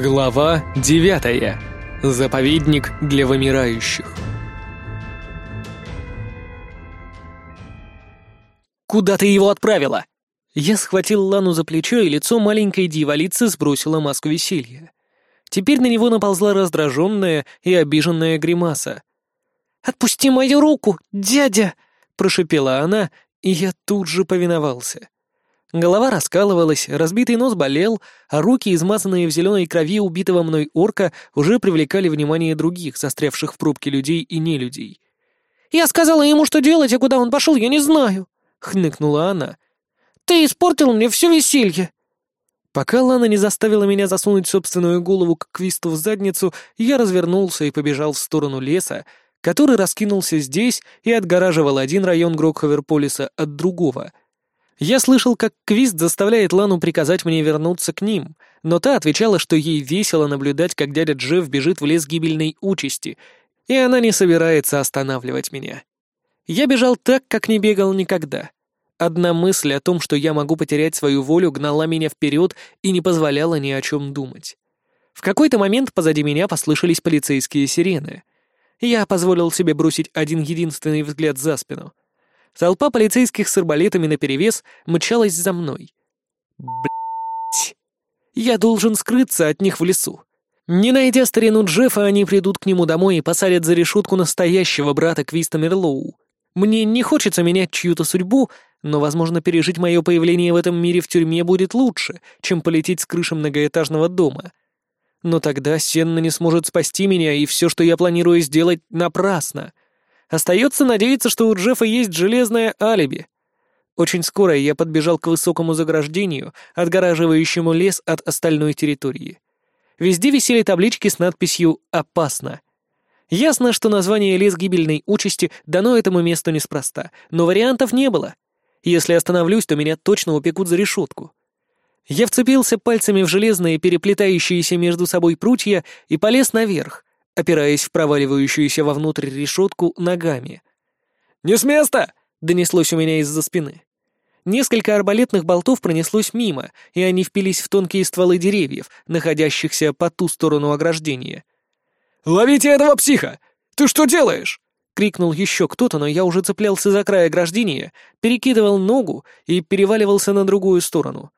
Глава 9. Заповедник для вымирающих. Куда ты его отправила? Я схватил Лану за плечо, и лицо маленькой дьяволицы сбросило маску веселья. Теперь на него наползла раздраженная и обиженная гримаса. «Отпусти мою руку, дядя!» — прошепела она, и я тут же повиновался. Голова раскалывалась, разбитый нос болел, а руки, измазанные в зеленой крови убитого мной орка, уже привлекали внимание других, застрявших в пробке людей и нелюдей. «Я сказала ему, что делать, а куда он пошел, я не знаю!» — хныкнула она. «Ты испортил мне все веселье!» Пока Лана не заставила меня засунуть собственную голову к квисту в задницу, я развернулся и побежал в сторону леса, который раскинулся здесь и отгораживал один район Грокховерполиса от другого — я слышал, как Квист заставляет Лану приказать мне вернуться к ним, но та отвечала, что ей весело наблюдать, как дядя Джефф бежит в лес гибельной участи, и она не собирается останавливать меня. Я бежал так, как не бегал никогда. Одна мысль о том, что я могу потерять свою волю, гнала меня вперед и не позволяла ни о чем думать. В какой-то момент позади меня послышались полицейские сирены. Я позволил себе бросить один единственный взгляд за спину — Толпа полицейских с арбалетами наперевес мчалась за мной. Блять. Я должен скрыться от них в лесу. Не найдя старину Джеффа, они придут к нему домой и посадят за решетку настоящего брата Квиста Мерлоу. Мне не хочется менять чью-то судьбу, но, возможно, пережить мое появление в этом мире в тюрьме будет лучше, чем полететь с крыши многоэтажного дома. Но тогда Сенна не сможет спасти меня, и все, что я планирую сделать, напрасно. Остается надеяться, что у Джеффа есть железное алиби. Очень скоро я подбежал к высокому заграждению, отгораживающему лес от остальной территории. Везде висели таблички с надписью «Опасно». Ясно, что название «Лес гибельной участи» дано этому месту неспроста, но вариантов не было. Если остановлюсь, то меня точно упекут за решетку. Я вцепился пальцами в железные, переплетающиеся между собой прутья и полез наверх, опираясь в проваливающуюся вовнутрь решетку ногами. «Не с места!» — донеслось у меня из-за спины. Несколько арбалетных болтов пронеслось мимо, и они впились в тонкие стволы деревьев, находящихся по ту сторону ограждения. «Ловите этого психа! Ты что делаешь?» — крикнул еще кто-то, но я уже цеплялся за край ограждения, перекидывал ногу и переваливался на другую сторону.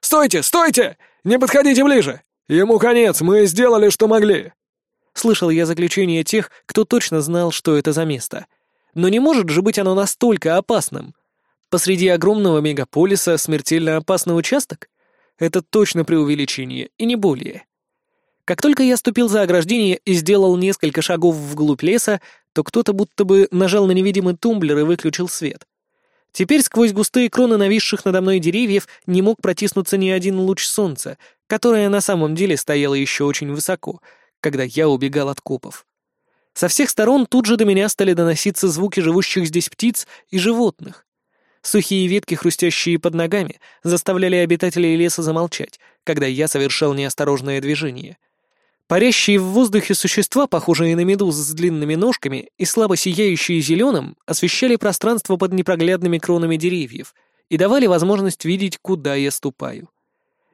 «Стойте, стойте! Не подходите ближе! Ему конец, мы сделали, что могли!» Слышал я заключение тех, кто точно знал, что это за место. Но не может же быть оно настолько опасным. Посреди огромного мегаполиса смертельно опасный участок? Это точно преувеличение, и не более. Как только я ступил за ограждение и сделал несколько шагов вглубь леса, то кто-то будто бы нажал на невидимый тумблер и выключил свет. Теперь сквозь густые кроны нависших надо мной деревьев не мог протиснуться ни один луч солнца, которое на самом деле стояло еще очень высоко, когда я убегал от копов. Со всех сторон тут же до меня стали доноситься звуки живущих здесь птиц и животных. Сухие ветки, хрустящие под ногами, заставляли обитателей леса замолчать, когда я совершал неосторожное движение. Парящие в воздухе существа, похожие на медуз с длинными ножками и слабо сияющие зеленым, освещали пространство под непроглядными кронами деревьев и давали возможность видеть, куда я ступаю.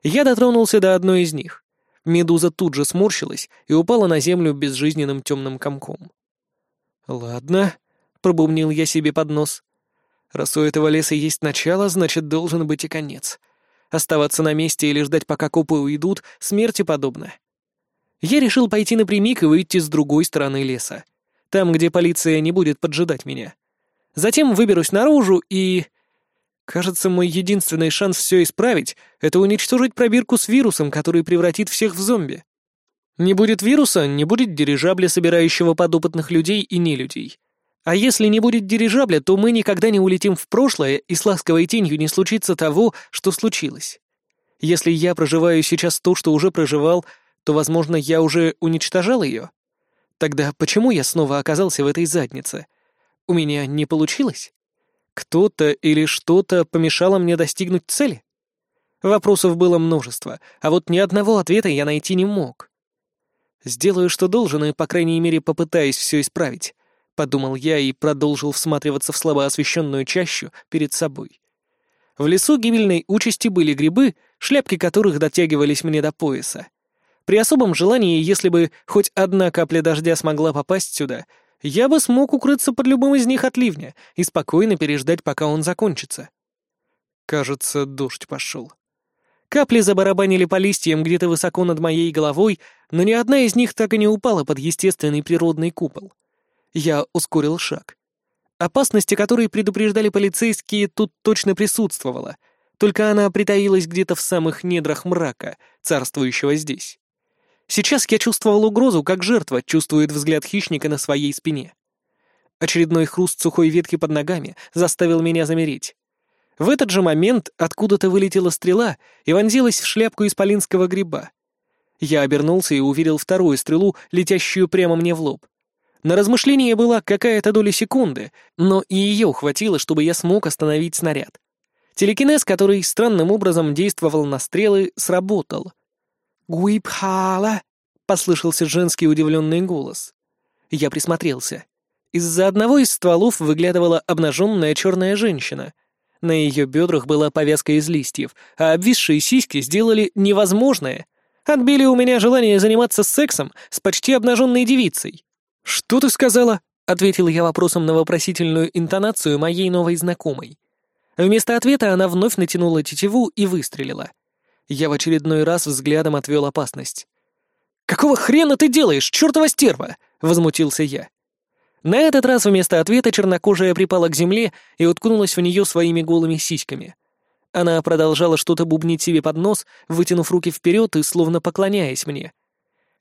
Я дотронулся до одной из них. Медуза тут же сморщилась и упала на землю безжизненным темным комком. «Ладно», — пробумнил я себе под нос. «Раз у этого леса есть начало, значит, должен быть и конец. Оставаться на месте или ждать, пока копы уйдут, смерти подобно». Я решил пойти напрямик и выйти с другой стороны леса. Там, где полиция не будет поджидать меня. Затем выберусь наружу и... Кажется, мой единственный шанс все исправить — это уничтожить пробирку с вирусом, который превратит всех в зомби. Не будет вируса, не будет дирижабля, собирающего подопытных людей и нелюдей. А если не будет дирижабля, то мы никогда не улетим в прошлое, и с ласковой тенью не случится того, что случилось. Если я проживаю сейчас то, что уже проживал, то, возможно, я уже уничтожал ее. Тогда почему я снова оказался в этой заднице? У меня не получилось? Кто-то или что-то помешало мне достигнуть цели? Вопросов было множество, а вот ни одного ответа я найти не мог. «Сделаю, что должен, и, по крайней мере, попытаюсь все исправить», — подумал я и продолжил всматриваться в слабо освещенную чащу перед собой. В лесу гибельной участи были грибы, шляпки которых дотягивались мне до пояса. При особом желании, если бы хоть одна капля дождя смогла попасть сюда, я бы смог укрыться под любым из них от ливня и спокойно переждать, пока он закончится. Кажется, дождь пошел. Капли забарабанили по листьям где-то высоко над моей головой, но ни одна из них так и не упала под естественный природный купол. Я ускорил шаг. Опасности, которые предупреждали полицейские, тут точно присутствовала, только она притаилась где-то в самых недрах мрака, царствующего здесь. Сейчас я чувствовал угрозу, как жертва чувствует взгляд хищника на своей спине. Очередной хруст сухой ветки под ногами заставил меня замереть. В этот же момент откуда-то вылетела стрела и вонзилась в шляпку исполинского гриба. Я обернулся и увидел вторую стрелу, летящую прямо мне в лоб. На размышление была какая-то доля секунды, но и ее хватило, чтобы я смог остановить снаряд. Телекинез, который странным образом действовал на стрелы, сработал — «Гуипхала!» — послышался женский удивленный голос. Я присмотрелся. Из-за одного из стволов выглядывала обнаженная черная женщина. На ее бедрах была повязка из листьев, а обвисшие сиськи сделали невозможное. Отбили у меня желание заниматься сексом с почти обнаженной девицей. «Что ты сказала?» — ответил я вопросом на вопросительную интонацию моей новой знакомой. Вместо ответа она вновь натянула тетиву и выстрелила — я в очередной раз взглядом отвел опасность. «Какого хрена ты делаешь, чертова стерва?» — возмутился я. На этот раз вместо ответа чернокожая припала к земле и уткнулась в нее своими голыми сиськами. Она продолжала что-то бубнить себе под нос, вытянув руки вперед и словно поклоняясь мне.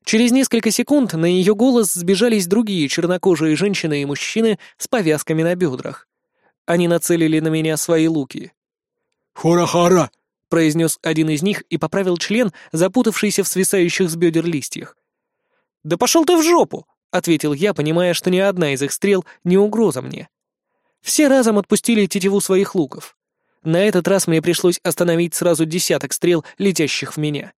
Через несколько секунд на ее голос сбежались другие чернокожие женщины и мужчины с повязками на бедрах. Они нацелили на меня свои луки. «Хора-хора!» произнес один из них и поправил член, запутавшийся в свисающих с бедер листьях. «Да пошел ты в жопу!» — ответил я, понимая, что ни одна из их стрел не угроза мне. Все разом отпустили тетиву своих луков. На этот раз мне пришлось остановить сразу десяток стрел, летящих в меня.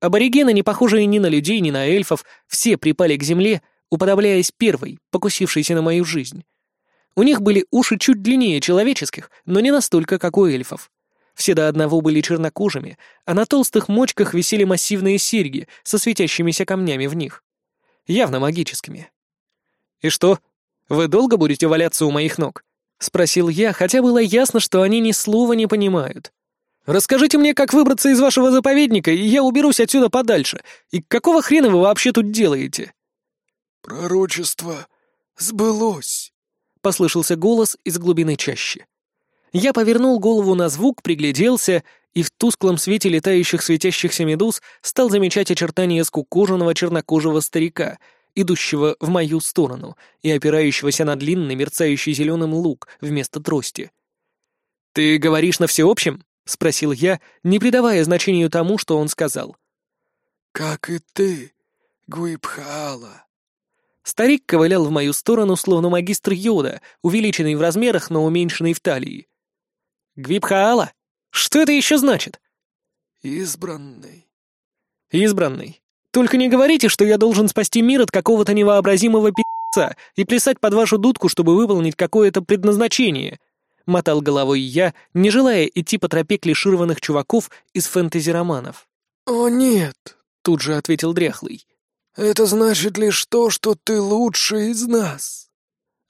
Аборигены, не похожие ни на людей, ни на эльфов, все припали к земле, уподобляясь первой, покусившейся на мою жизнь. У них были уши чуть длиннее человеческих, но не настолько, как у эльфов. Все до одного были чернокожими, а на толстых мочках висели массивные серьги со светящимися камнями в них. Явно магическими. «И что? Вы долго будете валяться у моих ног?» — спросил я, хотя было ясно, что они ни слова не понимают. «Расскажите мне, как выбраться из вашего заповедника, и я уберусь отсюда подальше. И какого хрена вы вообще тут делаете?» «Пророчество сбылось», — послышался голос из глубины чаще. Я повернул голову на звук, пригляделся и в тусклом свете летающих светящихся медуз стал замечать очертания скукоженного чернокожего старика, идущего в мою сторону и опирающегося на длинный, мерцающий зеленым лук вместо трости. «Ты говоришь на всеобщем?» — спросил я, не придавая значению тому, что он сказал. «Как и ты, Гуипхаала», Старик ковылял в мою сторону, словно магистр Йода, увеличенный в размерах, но уменьшенный в талии. Гвипхаала, Что это еще значит?» «Избранный». «Избранный. Только не говорите, что я должен спасти мир от какого-то невообразимого пи***ца и плясать под вашу дудку, чтобы выполнить какое-то предназначение», — мотал головой я, не желая идти по тропе клишированных чуваков из фэнтези-романов. «О, нет», — тут же ответил дряхлый. «Это значит лишь то, что ты лучший из нас».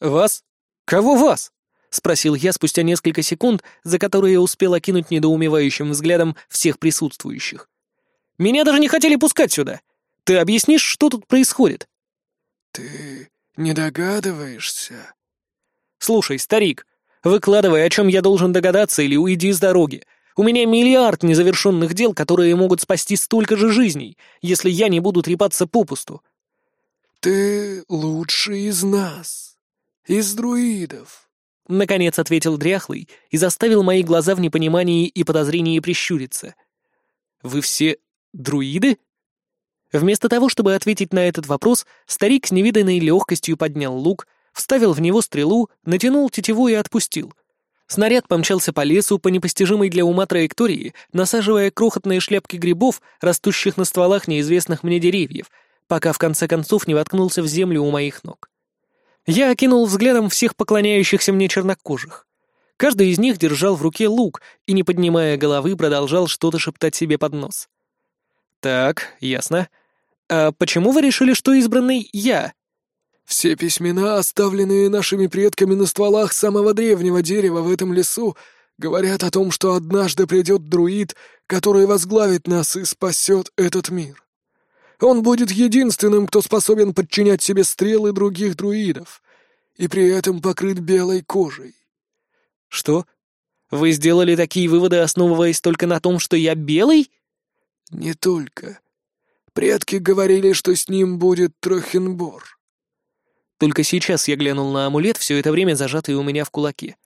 «Вас? Кого вас?» спросил я спустя несколько секунд, за которые я успел окинуть недоумевающим взглядом всех присутствующих. «Меня даже не хотели пускать сюда. Ты объяснишь, что тут происходит?» «Ты не догадываешься?» «Слушай, старик, выкладывай, о чем я должен догадаться, или уйди с дороги. У меня миллиард незавершенных дел, которые могут спасти столько же жизней, если я не буду трепаться попусту». «Ты лучший из нас, из друидов», Наконец ответил дряхлый и заставил мои глаза в непонимании и подозрении прищуриться. «Вы все друиды?» Вместо того, чтобы ответить на этот вопрос, старик с невиданной легкостью поднял лук, вставил в него стрелу, натянул тетиву и отпустил. Снаряд помчался по лесу по непостижимой для ума траектории, насаживая крохотные шляпки грибов, растущих на стволах неизвестных мне деревьев, пока в конце концов не воткнулся в землю у моих ног. Я окинул взглядом всех поклоняющихся мне чернокожих. Каждый из них держал в руке лук и, не поднимая головы, продолжал что-то шептать себе под нос. «Так, ясно. А почему вы решили, что избранный я?» «Все письмена, оставленные нашими предками на стволах самого древнего дерева в этом лесу, говорят о том, что однажды придет друид, который возглавит нас и спасет этот мир. Он будет единственным, кто способен подчинять себе стрелы других друидов, и при этом покрыт белой кожей». «Что? Вы сделали такие выводы, основываясь только на том, что я белый?» «Не только. Предки говорили, что с ним будет Трохенбор». Только сейчас я глянул на амулет, все это время зажатый у меня в кулаке.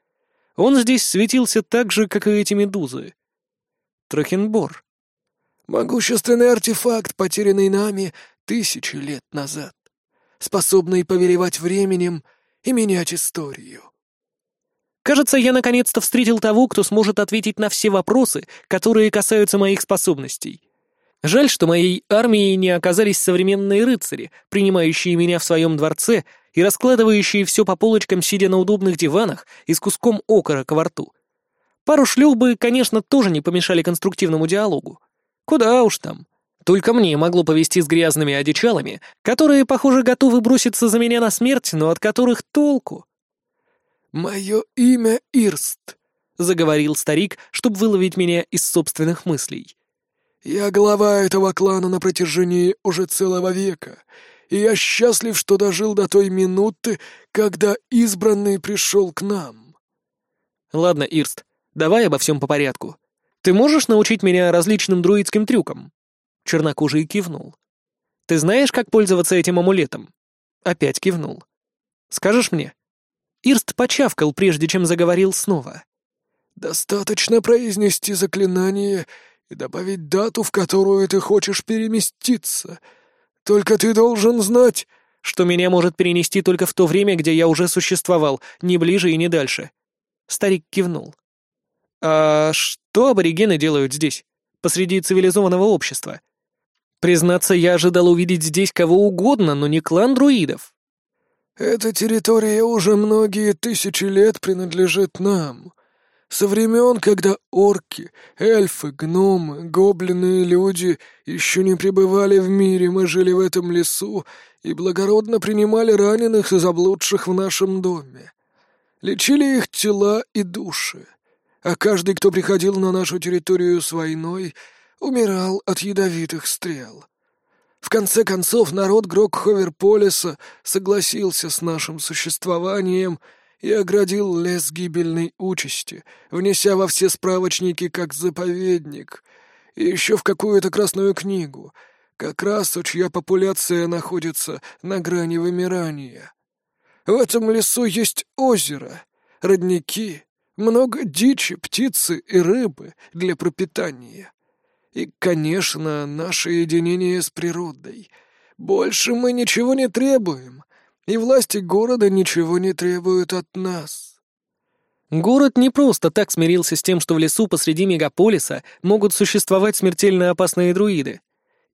Он здесь светился так же, как и эти медузы. Трохенбор. Могущественный артефакт, потерянный нами тысячи лет назад, способный повелевать временем и менять историю. Кажется, я наконец-то встретил того, кто сможет ответить на все вопросы, которые касаются моих способностей. Жаль, что моей армией не оказались современные рыцари, принимающие меня в своем дворце и раскладывающие все по полочкам, сидя на удобных диванах и с куском окора к во рту. Пару шлюх бы, конечно, тоже не помешали конструктивному диалогу. Куда уж там. Только мне могло повести с грязными одичалами, которые, похоже, готовы броситься за меня на смерть, но от которых толку. «Мое имя Ирст», — заговорил старик, чтобы выловить меня из собственных мыслей. «Я глава этого клана на протяжении уже целого века, и я счастлив, что дожил до той минуты, когда избранный пришел к нам». «Ладно, Ирст, давай обо всем по порядку. «Ты можешь научить меня различным друидским трюкам?» Чернокожий кивнул. «Ты знаешь, как пользоваться этим амулетом?» Опять кивнул. «Скажешь мне?» Ирст почавкал, прежде чем заговорил снова. «Достаточно произнести заклинание и добавить дату, в которую ты хочешь переместиться. Только ты должен знать...» «Что меня может перенести только в то время, где я уже существовал, не ближе и не дальше». Старик кивнул. «А что?» то аборигены делают здесь, посреди цивилизованного общества. Признаться, я ожидал увидеть здесь кого угодно, но не клан друидов. Эта территория уже многие тысячи лет принадлежит нам. Со времен, когда орки, эльфы, гномы, гоблины и люди еще не пребывали в мире, мы жили в этом лесу и благородно принимали раненых и заблудших в нашем доме. Лечили их тела и души а каждый, кто приходил на нашу территорию с войной, умирал от ядовитых стрел. В конце концов, народ Грокховерполиса согласился с нашим существованием и оградил лес гибельной участи, внеся во все справочники как заповедник и еще в какую-то красную книгу, как раз чья популяция находится на грани вымирания. В этом лесу есть озеро, родники, много дичи, птицы и рыбы для пропитания. И, конечно, наше единение с природой. Больше мы ничего не требуем, и власти города ничего не требуют от нас. Город не просто так смирился с тем, что в лесу посреди мегаполиса могут существовать смертельно опасные друиды.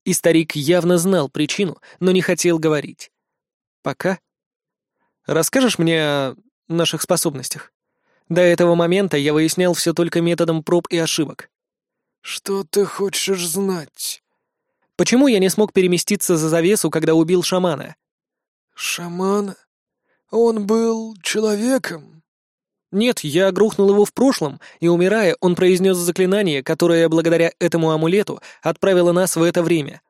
И старик явно знал причину, но не хотел говорить. Пока. Расскажешь мне о наших способностях? До этого момента я выяснял все только методом проб и ошибок. «Что ты хочешь знать?» «Почему я не смог переместиться за завесу, когда убил шамана?» Шаман. Он был человеком?» «Нет, я грохнул его в прошлом, и, умирая, он произнес заклинание, которое, благодаря этому амулету, отправило нас в это время».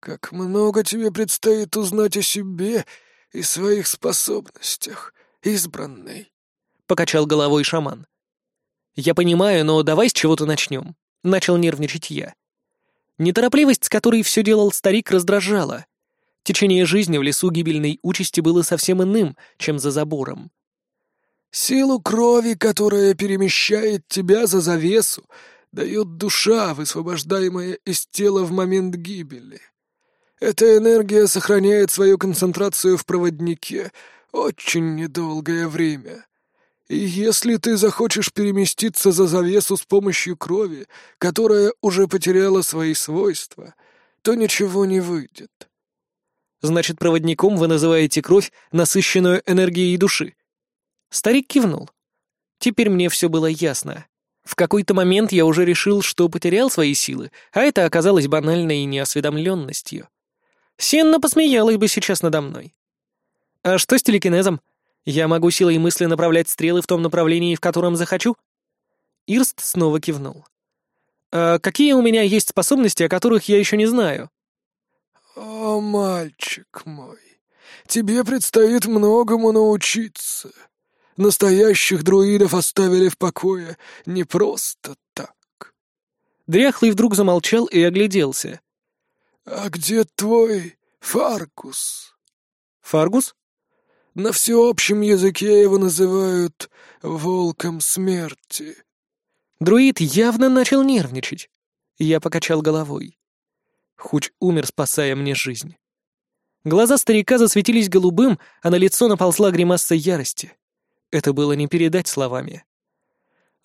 «Как много тебе предстоит узнать о себе и своих способностях, избранный!» — покачал головой шаман. «Я понимаю, но давай с чего-то начнем», — начал нервничать я. Неторопливость, с которой все делал старик, раздражала. Течение жизни в лесу гибельной участи было совсем иным, чем за забором. «Силу крови, которая перемещает тебя за завесу, дает душа, высвобождаемая из тела в момент гибели. Эта энергия сохраняет свою концентрацию в проводнике очень недолгое время», если ты захочешь переместиться за завесу с помощью крови, которая уже потеряла свои свойства, то ничего не выйдет. Значит, проводником вы называете кровь, насыщенную энергией души? Старик кивнул. Теперь мне все было ясно. В какой-то момент я уже решил, что потерял свои силы, а это оказалось банальной неосведомленностью. Сенна посмеялась бы сейчас надо мной. А что с телекинезом? Я могу силой мысли направлять стрелы в том направлении, в котором захочу?» Ирст снова кивнул. «А какие у меня есть способности, о которых я еще не знаю?» «О, мальчик мой, тебе предстоит многому научиться. Настоящих друидов оставили в покое не просто так». Дряхлый вдруг замолчал и огляделся. «А где твой Фаргус?» «Фаргус?» На всеобщем языке его называют «волком смерти». Друид явно начал нервничать. Я покачал головой. Хуч умер, спасая мне жизнь. Глаза старика засветились голубым, а на лицо наползла гримаса ярости. Это было не передать словами.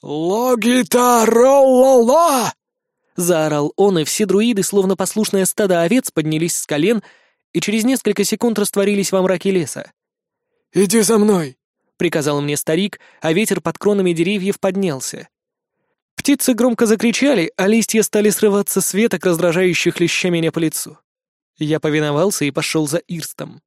Логита ролла! — заорал он, и все друиды, словно послушное стадо овец, поднялись с колен и через несколько секунд растворились во мраке леса. «Иди за мной!» — приказал мне старик, а ветер под кронами деревьев поднялся. Птицы громко закричали, а листья стали срываться с веток, раздражающих леща меня по лицу. Я повиновался и пошел за Ирстом.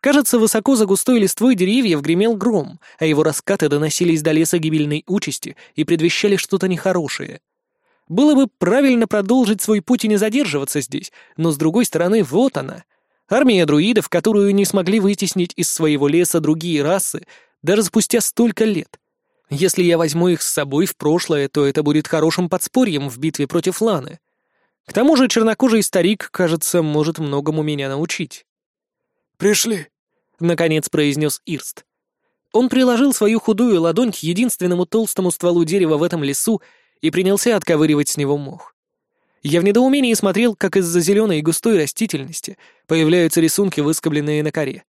Кажется, высоко за густой листвой деревьев гремел гром, а его раскаты доносились до леса гибельной участи и предвещали что-то нехорошее. Было бы правильно продолжить свой путь и не задерживаться здесь, но, с другой стороны, вот она — Армия друидов, которую не смогли вытеснить из своего леса другие расы, даже спустя столько лет. Если я возьму их с собой в прошлое, то это будет хорошим подспорьем в битве против Ланы. К тому же чернокожий старик, кажется, может многому меня научить. «Пришли», — наконец произнес Ирст. Он приложил свою худую ладонь к единственному толстому стволу дерева в этом лесу и принялся отковыривать с него мох. Я в недоумении смотрел, как из-за зеленой и густой растительности появляются рисунки, выскобленные на коре.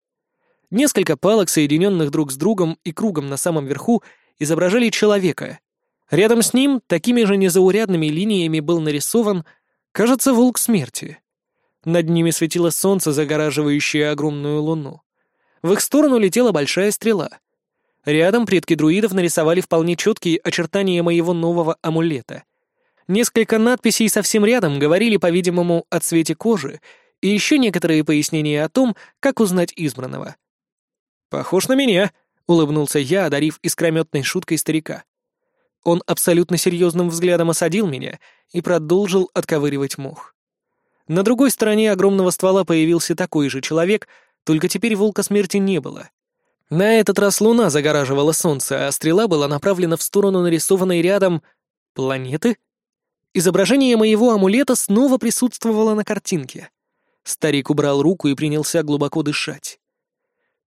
Несколько палок, соединенных друг с другом и кругом на самом верху, изображали человека. Рядом с ним такими же незаурядными линиями был нарисован, кажется, волк смерти. Над ними светило солнце, загораживающее огромную луну. В их сторону летела большая стрела. Рядом предки друидов нарисовали вполне четкие очертания моего нового амулета — Несколько надписей совсем рядом говорили, по-видимому, о цвете кожи, и еще некоторые пояснения о том, как узнать избранного. «Похож на меня», — улыбнулся я, одарив искрометной шуткой старика. Он абсолютно серьезным взглядом осадил меня и продолжил отковыривать мох. На другой стороне огромного ствола появился такой же человек, только теперь волка смерти не было. На этот раз луна загораживала солнце, а стрела была направлена в сторону нарисованной рядом планеты — Изображение моего амулета снова присутствовало на картинке. Старик убрал руку и принялся глубоко дышать.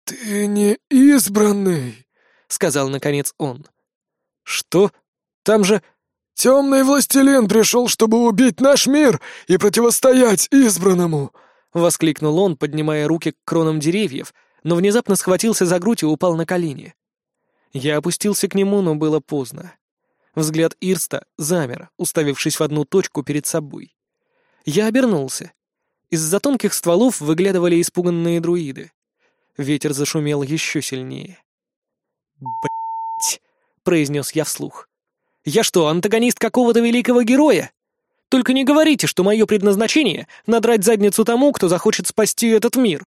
«Ты не избранный», — сказал наконец он. «Что? Там же...» «Темный властелин пришел, чтобы убить наш мир и противостоять избранному!» — воскликнул он, поднимая руки к кронам деревьев, но внезапно схватился за грудь и упал на колени. Я опустился к нему, но было поздно. Взгляд Ирста замер, уставившись в одну точку перед собой. Я обернулся. Из-за тонких стволов выглядывали испуганные друиды. Ветер зашумел еще сильнее. Б*ть, — произнес я вслух. «Я что, антагонист какого-то великого героя? Только не говорите, что мое предназначение — надрать задницу тому, кто захочет спасти этот мир!»